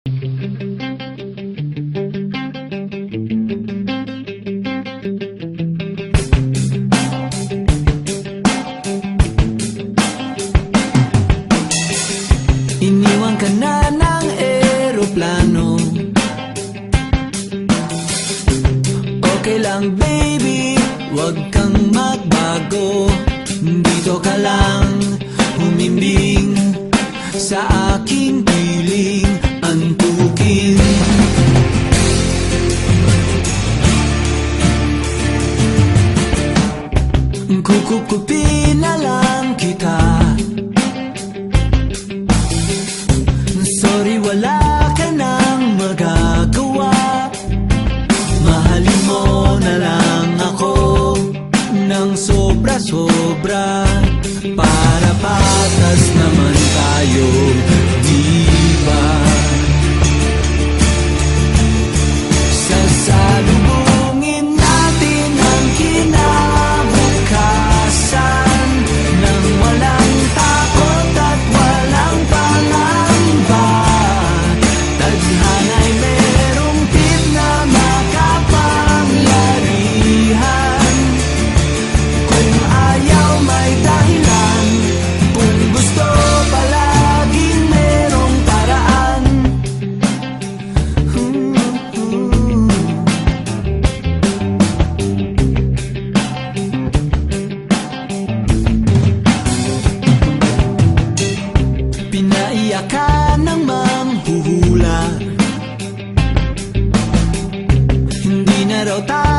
Iniwan ka na ng eroplano. Okay lang baby, wag kang magbago. Dito ka lang humimbing Sa aking Kukupin na lang kita. Sorry, wala ka nang magagawa. Mahalin mo na lang ako Nang sobra-sobra. Para patas naman tayo faltar.